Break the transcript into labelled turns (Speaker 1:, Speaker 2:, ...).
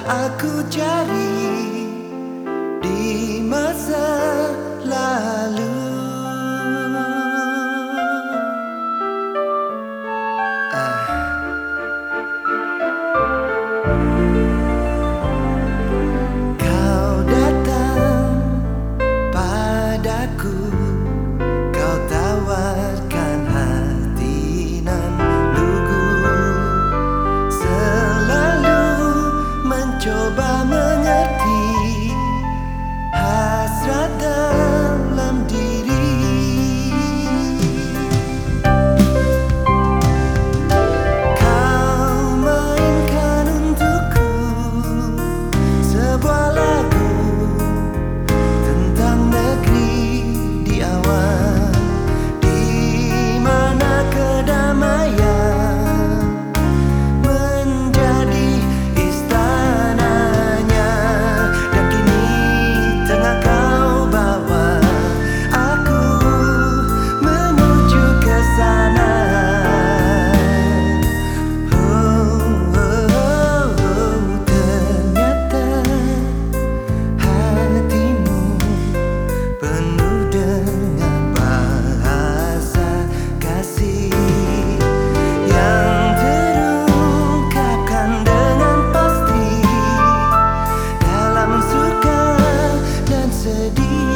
Speaker 1: aku cari di masa lalu. Ah. sedih